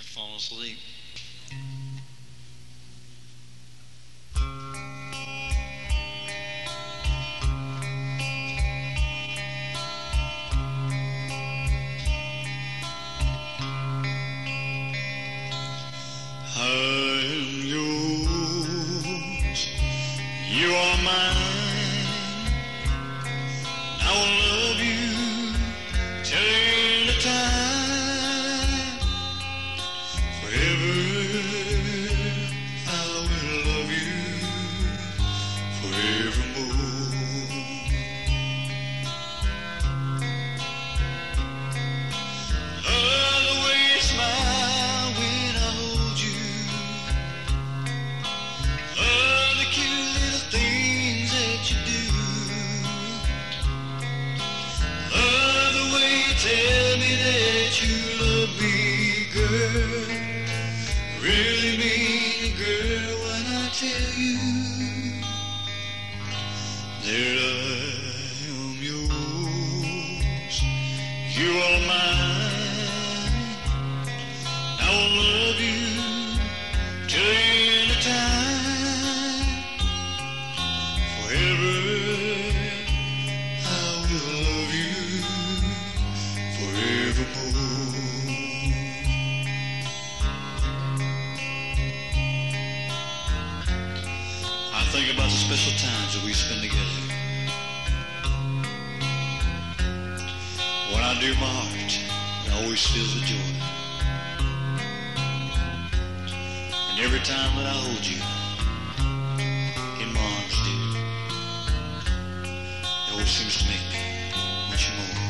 They're asleep. Tell me that you love me, girl. Really mean it, girl, when I tell you that I am yours. You are mine. I will love you till the end of time. Forever, think about the special times that we spend together. When I do, my heart it always fills with joy. And every time that I hold you in my arms, dear, it always seems to make me want you more.